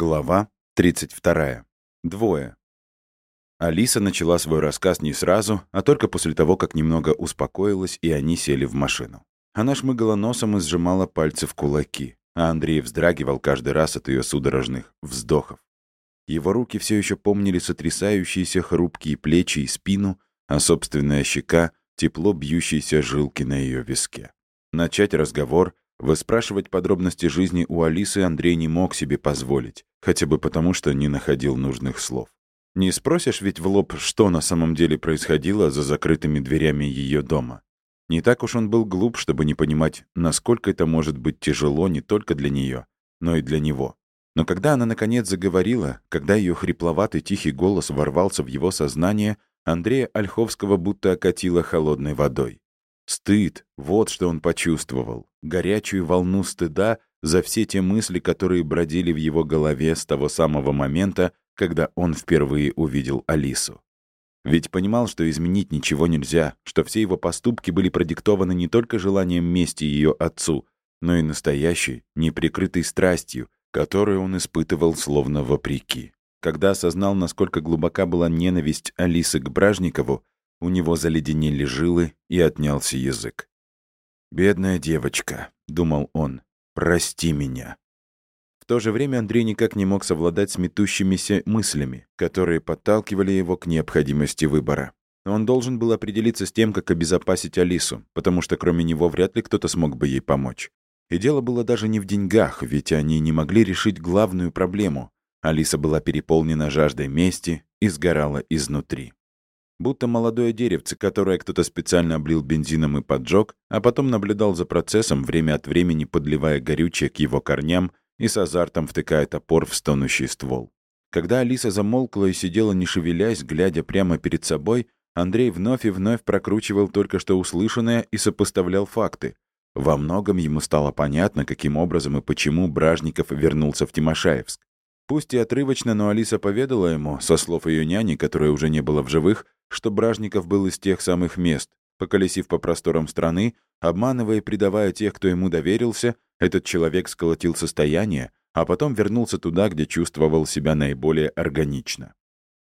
Глава 32. Двое. Алиса начала свой рассказ не сразу, а только после того, как немного успокоилась, и они сели в машину. Она шмыгала носом и сжимала пальцы в кулаки, а Андрей вздрагивал каждый раз от ее судорожных вздохов. Его руки все еще помнили сотрясающиеся хрупкие плечи и спину, а собственная щека — тепло бьющейся жилки на ее виске. Начать разговор Выспрашивать подробности жизни у Алисы Андрей не мог себе позволить, хотя бы потому, что не находил нужных слов. Не спросишь ведь в лоб, что на самом деле происходило за закрытыми дверями ее дома. Не так уж он был глуп, чтобы не понимать, насколько это может быть тяжело не только для нее, но и для него. Но когда она наконец заговорила, когда ее хрипловатый тихий голос ворвался в его сознание, Андрея Ольховского будто окатило холодной водой. Стыд — вот что он почувствовал. Горячую волну стыда за все те мысли, которые бродили в его голове с того самого момента, когда он впервые увидел Алису. Ведь понимал, что изменить ничего нельзя, что все его поступки были продиктованы не только желанием мести ее отцу, но и настоящей, неприкрытой страстью, которую он испытывал словно вопреки. Когда осознал, насколько глубока была ненависть Алисы к Бражникову, у него заледенели жилы и отнялся язык. «Бедная девочка», — думал он, — «прости меня». В то же время Андрей никак не мог совладать с метущимися мыслями, которые подталкивали его к необходимости выбора. Он должен был определиться с тем, как обезопасить Алису, потому что кроме него вряд ли кто-то смог бы ей помочь. И дело было даже не в деньгах, ведь они не могли решить главную проблему. Алиса была переполнена жаждой мести и сгорала изнутри будто молодое деревце, которое кто-то специально облил бензином и поджег, а потом наблюдал за процессом, время от времени подливая горючее к его корням и с азартом втыкая топор в стонущий ствол. Когда Алиса замолкла и сидела не шевелясь, глядя прямо перед собой, Андрей вновь и вновь прокручивал только что услышанное и сопоставлял факты. Во многом ему стало понятно, каким образом и почему Бражников вернулся в Тимошаевск. Пусть и отрывочно, но Алиса поведала ему, со слов ее няни, которая уже не была в живых, что Бражников был из тех самых мест. Поколесив по просторам страны, обманывая и предавая тех, кто ему доверился, этот человек сколотил состояние, а потом вернулся туда, где чувствовал себя наиболее органично.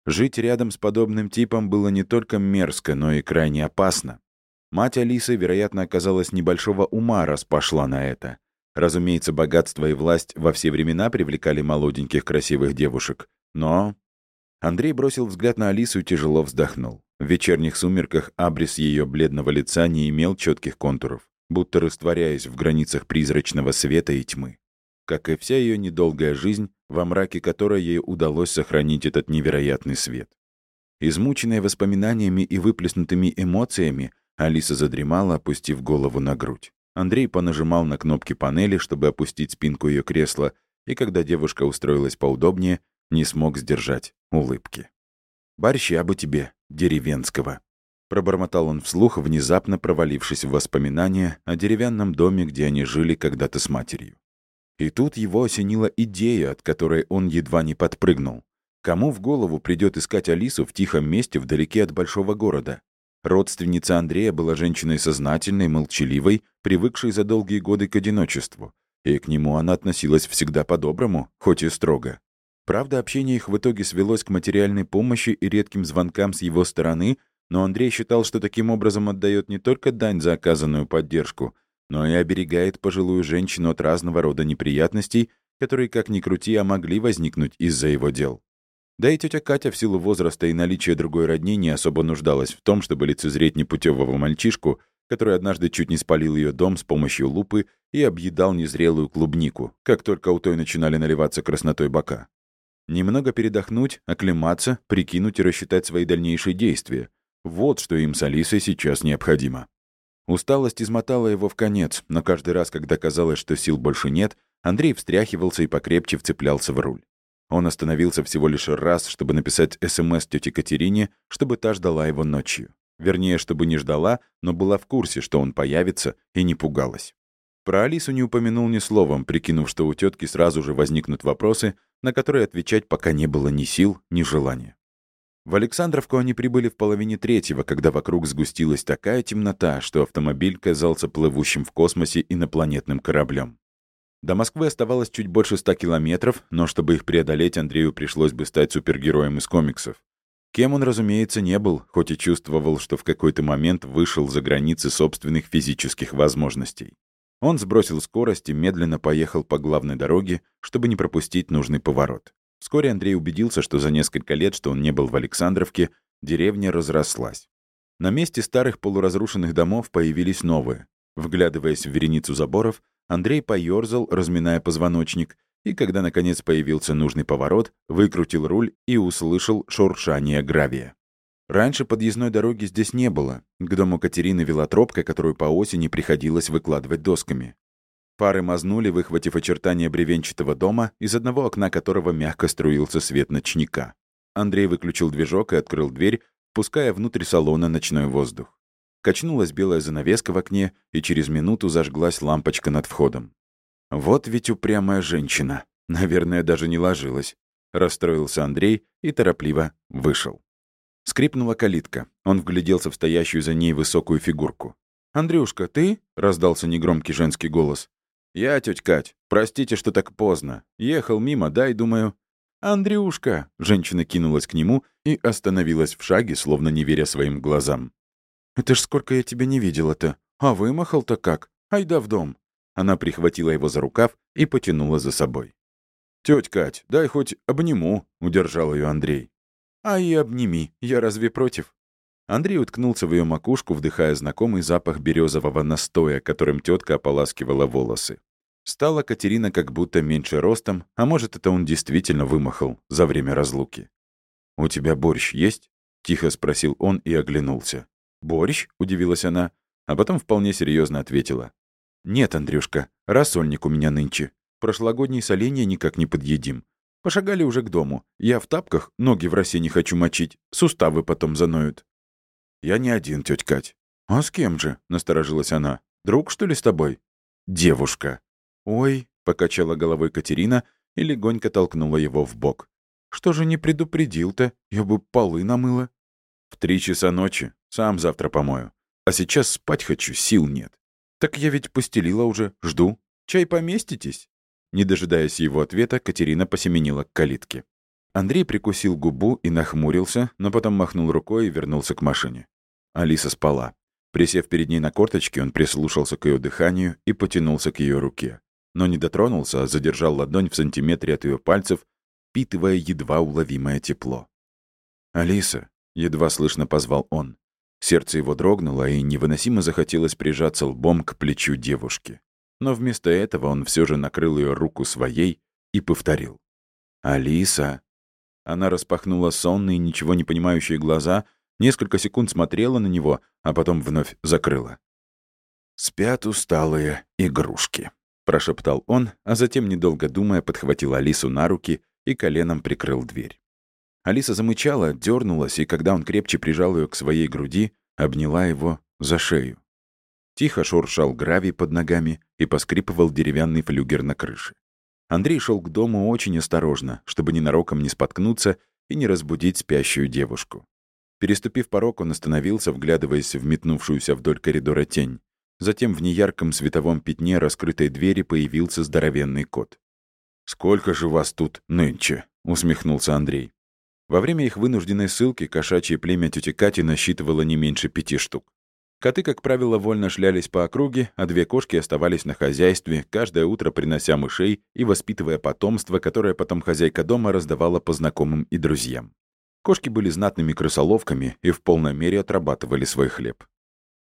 Жить рядом с подобным типом было не только мерзко, но и крайне опасно. Мать Алисы, вероятно, оказалась небольшого ума, раз пошла на это. Разумеется, богатство и власть во все времена привлекали молоденьких красивых девушек. Но... Андрей бросил взгляд на Алису и тяжело вздохнул. В вечерних сумерках абрис ее бледного лица не имел четких контуров, будто растворяясь в границах призрачного света и тьмы. Как и вся ее недолгая жизнь, во мраке которой ей удалось сохранить этот невероятный свет. Измученная воспоминаниями и выплеснутыми эмоциями, Алиса задремала, опустив голову на грудь. Андрей понажимал на кнопки панели, чтобы опустить спинку ее кресла, и когда девушка устроилась поудобнее, не смог сдержать улыбки. «Борща бы тебе, деревенского!» Пробормотал он вслух, внезапно провалившись в воспоминания о деревянном доме, где они жили когда-то с матерью. И тут его осенила идея, от которой он едва не подпрыгнул. Кому в голову придет искать Алису в тихом месте вдалеке от большого города? Родственница Андрея была женщиной сознательной, молчаливой, привыкшей за долгие годы к одиночеству. И к нему она относилась всегда по-доброму, хоть и строго. Правда, общение их в итоге свелось к материальной помощи и редким звонкам с его стороны, но Андрей считал, что таким образом отдает не только дань за оказанную поддержку, но и оберегает пожилую женщину от разного рода неприятностей, которые, как ни крути, а могли возникнуть из-за его дел. Да и тетя Катя в силу возраста и наличия другой родни не особо нуждалась в том, чтобы лицезреть непутевого мальчишку, который однажды чуть не спалил ее дом с помощью лупы и объедал незрелую клубнику, как только у той начинали наливаться краснотой бока. Немного передохнуть, оклематься, прикинуть и рассчитать свои дальнейшие действия. Вот что им с Алисой сейчас необходимо. Усталость измотала его в конец, но каждый раз, когда казалось, что сил больше нет, Андрей встряхивался и покрепче вцеплялся в руль. Он остановился всего лишь раз, чтобы написать СМС тете Катерине, чтобы та ждала его ночью. Вернее, чтобы не ждала, но была в курсе, что он появится, и не пугалась. Про Алису не упомянул ни словом, прикинув, что у тетки сразу же возникнут вопросы, на которые отвечать пока не было ни сил, ни желания. В Александровку они прибыли в половине третьего, когда вокруг сгустилась такая темнота, что автомобиль казался плывущим в космосе инопланетным кораблем. До Москвы оставалось чуть больше ста километров, но чтобы их преодолеть, Андрею пришлось бы стать супергероем из комиксов. Кем он, разумеется, не был, хоть и чувствовал, что в какой-то момент вышел за границы собственных физических возможностей. Он сбросил скорость и медленно поехал по главной дороге, чтобы не пропустить нужный поворот. Вскоре Андрей убедился, что за несколько лет, что он не был в Александровке, деревня разрослась. На месте старых полуразрушенных домов появились новые. Вглядываясь в вереницу заборов, Андрей поёрзал, разминая позвоночник, и когда, наконец, появился нужный поворот, выкрутил руль и услышал шуршание гравия. Раньше подъездной дороги здесь не было. К дому Катерины вела тропка, которую по осени приходилось выкладывать досками. Фары мазнули, выхватив очертания бревенчатого дома, из одного окна которого мягко струился свет ночника. Андрей выключил движок и открыл дверь, пуская внутрь салона ночной воздух. Качнулась белая занавеска в окне, и через минуту зажглась лампочка над входом. «Вот ведь упрямая женщина. Наверное, даже не ложилась». Расстроился Андрей и торопливо вышел. Скрипнула калитка. Он вгляделся в стоящую за ней высокую фигурку. «Андрюшка, ты?» — раздался негромкий женский голос. «Я, тетя Кать. Простите, что так поздно. Ехал мимо, да, и думаю...» «Андрюшка!» — женщина кинулась к нему и остановилась в шаге, словно не веря своим глазам. «Это ж сколько я тебя не видела-то. А вымахал-то как? Айда в дом!» Она прихватила его за рукав и потянула за собой. «Тетя Кать, дай хоть обниму», — удержал ее Андрей. «А и обними, я разве против?» Андрей уткнулся в ее макушку, вдыхая знакомый запах березового настоя, которым тетка ополаскивала волосы. Стала Катерина как будто меньше ростом, а может, это он действительно вымахал за время разлуки. «У тебя борщ есть?» — тихо спросил он и оглянулся. «Борщ?» — удивилась она, а потом вполне серьезно ответила. «Нет, Андрюшка, рассольник у меня нынче. Прошлогодние соленья никак не подъедим. Пошагали уже к дому. Я в тапках, ноги в росе не хочу мочить. Суставы потом заноют. Я не один, тетя Кать. А с кем же? Насторожилась она. Друг, что ли, с тобой? Девушка. Ой, покачала головой Катерина и легонько толкнула его в бок. Что же не предупредил-то? Я бы полы намыла. В три часа ночи. Сам завтра помою. А сейчас спать хочу, сил нет. Так я ведь постелила уже, жду. Чай поместитесь? Не дожидаясь его ответа, Катерина посеменила к калитке. Андрей прикусил губу и нахмурился, но потом махнул рукой и вернулся к машине. Алиса спала. Присев перед ней на корточке, он прислушался к ее дыханию и потянулся к ее руке. Но не дотронулся, а задержал ладонь в сантиметре от ее пальцев, впитывая едва уловимое тепло. «Алиса», — едва слышно позвал он. Сердце его дрогнуло, и невыносимо захотелось прижаться лбом к плечу девушки но вместо этого он все же накрыл ее руку своей и повторил. «Алиса!» Она распахнула сонные, ничего не понимающие глаза, несколько секунд смотрела на него, а потом вновь закрыла. «Спят усталые игрушки», — прошептал он, а затем, недолго думая, подхватил Алису на руки и коленом прикрыл дверь. Алиса замычала, дернулась, и когда он крепче прижал ее к своей груди, обняла его за шею. Тихо шуршал гравий под ногами и поскрипывал деревянный флюгер на крыше. Андрей шел к дому очень осторожно, чтобы ненароком не споткнуться и не разбудить спящую девушку. Переступив порог, он остановился, вглядываясь в метнувшуюся вдоль коридора тень. Затем в неярком световом пятне раскрытой двери появился здоровенный кот. «Сколько же вас тут нынче?» — усмехнулся Андрей. Во время их вынужденной ссылки кошачье племя тети Кати насчитывало не меньше пяти штук. Коты, как правило, вольно шлялись по округе, а две кошки оставались на хозяйстве, каждое утро принося мышей и воспитывая потомство, которое потом хозяйка дома раздавала по знакомым и друзьям. Кошки были знатными крысоловками и в полной мере отрабатывали свой хлеб.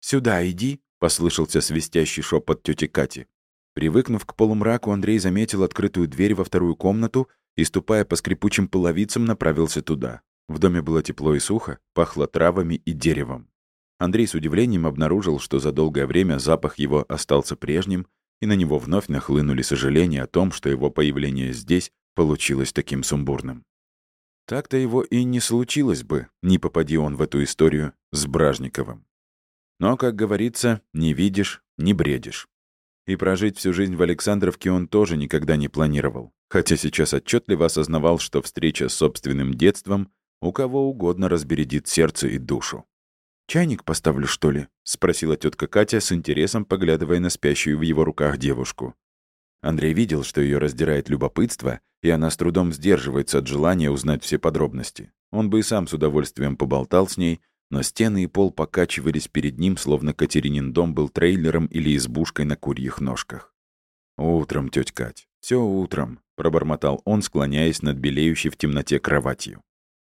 «Сюда иди», — послышался свистящий шепот тети Кати. Привыкнув к полумраку, Андрей заметил открытую дверь во вторую комнату и, ступая по скрипучим половицам, направился туда. В доме было тепло и сухо, пахло травами и деревом. Андрей с удивлением обнаружил, что за долгое время запах его остался прежним, и на него вновь нахлынули сожаления о том, что его появление здесь получилось таким сумбурным. Так-то его и не случилось бы, не попади он в эту историю с Бражниковым. Но, как говорится, не видишь, не бредишь. И прожить всю жизнь в Александровке он тоже никогда не планировал, хотя сейчас отчетливо осознавал, что встреча с собственным детством у кого угодно разбередит сердце и душу. «Чайник поставлю, что ли?» — спросила тетка Катя с интересом, поглядывая на спящую в его руках девушку. Андрей видел, что ее раздирает любопытство, и она с трудом сдерживается от желания узнать все подробности. Он бы и сам с удовольствием поболтал с ней, но стены и пол покачивались перед ним, словно Катеринин дом был трейлером или избушкой на курьих ножках. «Утром, тетя Кать, все утром», — пробормотал он, склоняясь над белеющей в темноте кроватью.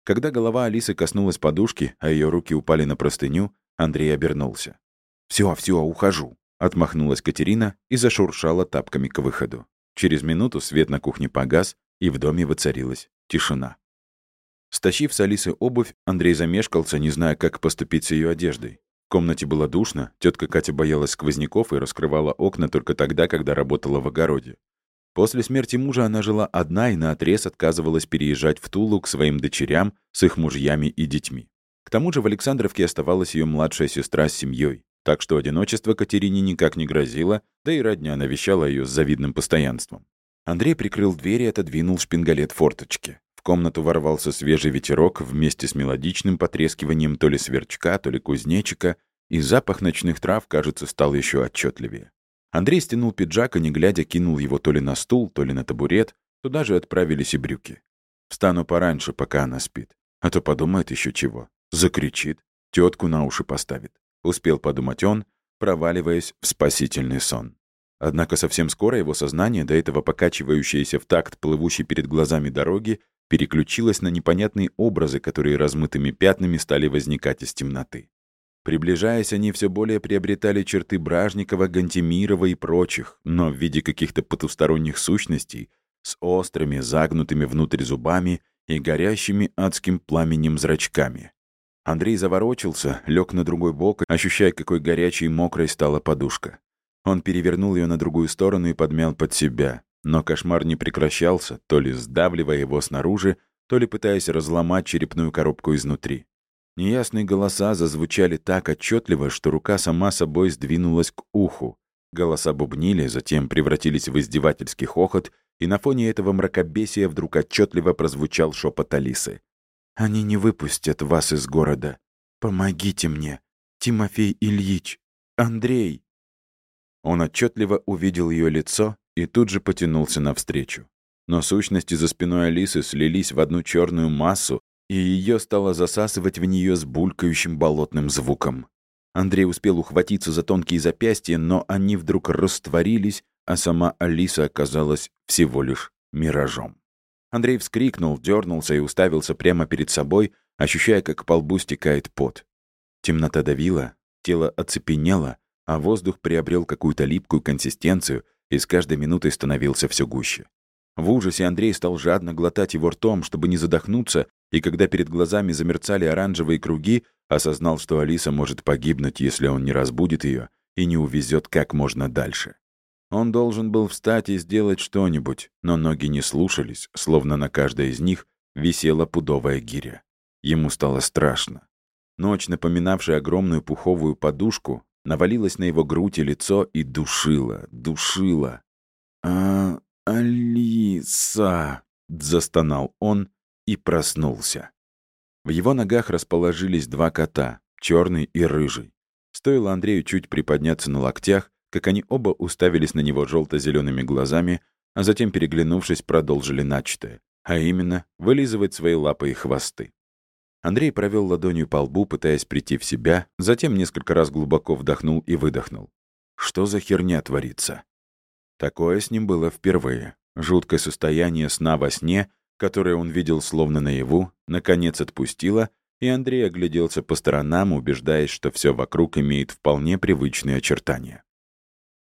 Когда голова Алисы коснулась подушки, а ее руки упали на простыню, Андрей обернулся. Все, все, ухожу», — отмахнулась Катерина и зашуршала тапками к выходу. Через минуту свет на кухне погас, и в доме воцарилась тишина. Стащив с Алисы обувь, Андрей замешкался, не зная, как поступить с ее одеждой. В комнате было душно, тетка Катя боялась сквозняков и раскрывала окна только тогда, когда работала в огороде. После смерти мужа она жила одна и наотрез отказывалась переезжать в Тулу к своим дочерям с их мужьями и детьми. К тому же в Александровке оставалась ее младшая сестра с семьей, так что одиночество Катерине никак не грозило, да и родня навещала ее с завидным постоянством. Андрей прикрыл дверь и отодвинул шпингалет форточки комнату ворвался свежий ветерок вместе с мелодичным потрескиванием то ли сверчка, то ли кузнечика, и запах ночных трав, кажется, стал еще отчетливее. Андрей стянул пиджак и, не глядя, кинул его то ли на стул, то ли на табурет, туда же отправились и брюки. Встану пораньше, пока она спит. А то подумает еще чего. Закричит, тетку на уши поставит. Успел подумать он, проваливаясь в спасительный сон. Однако совсем скоро его сознание, до этого покачивающееся в такт плывущей перед глазами дороги, переключилась на непонятные образы, которые размытыми пятнами стали возникать из темноты. Приближаясь, они все более приобретали черты Бражникова, Гантемирова и прочих, но в виде каких-то потусторонних сущностей с острыми, загнутыми внутрь зубами и горящими адским пламенем зрачками. Андрей заворочился, лег на другой бок, ощущая, какой горячей и мокрой стала подушка. Он перевернул ее на другую сторону и подмял под себя. Но кошмар не прекращался, то ли сдавливая его снаружи, то ли пытаясь разломать черепную коробку изнутри. Неясные голоса зазвучали так отчетливо, что рука сама собой сдвинулась к уху. Голоса бубнили, затем превратились в издевательский хохот, и на фоне этого мракобесия вдруг отчетливо прозвучал шепот Алисы. «Они не выпустят вас из города. Помогите мне, Тимофей Ильич, Андрей!» Он отчетливо увидел ее лицо и тут же потянулся навстречу. Но сущности за спиной Алисы слились в одну черную массу, и ее стало засасывать в нее с булькающим болотным звуком. Андрей успел ухватиться за тонкие запястья, но они вдруг растворились, а сама Алиса оказалась всего лишь миражом. Андрей вскрикнул, дернулся и уставился прямо перед собой, ощущая, как по лбу стекает пот. Темнота давила, тело оцепенело, а воздух приобрел какую-то липкую консистенцию — и с каждой минутой становился все гуще. В ужасе Андрей стал жадно глотать его ртом, чтобы не задохнуться, и когда перед глазами замерцали оранжевые круги, осознал, что Алиса может погибнуть, если он не разбудит ее и не увезет как можно дальше. Он должен был встать и сделать что-нибудь, но ноги не слушались, словно на каждой из них висела пудовая гиря. Ему стало страшно. Ночь, напоминавшая огромную пуховую подушку, навалилась на его грудь и лицо и душила, душила. «А, Алиса!» — застонал он и проснулся. В его ногах расположились два кота, черный и рыжий. Стоило Андрею чуть приподняться на локтях, как они оба уставились на него желто-зелеными глазами, а затем, переглянувшись, продолжили начатое, а именно вылизывать свои лапы и хвосты. Андрей провел ладонью по лбу, пытаясь прийти в себя, затем несколько раз глубоко вдохнул и выдохнул. Что за херня творится? Такое с ним было впервые. Жуткое состояние сна во сне, которое он видел словно наяву, наконец отпустило, и Андрей огляделся по сторонам, убеждаясь, что все вокруг имеет вполне привычные очертания.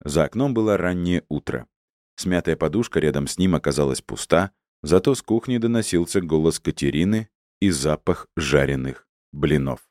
За окном было раннее утро. Смятая подушка рядом с ним оказалась пуста, зато с кухни доносился голос Катерины, и запах жареных блинов.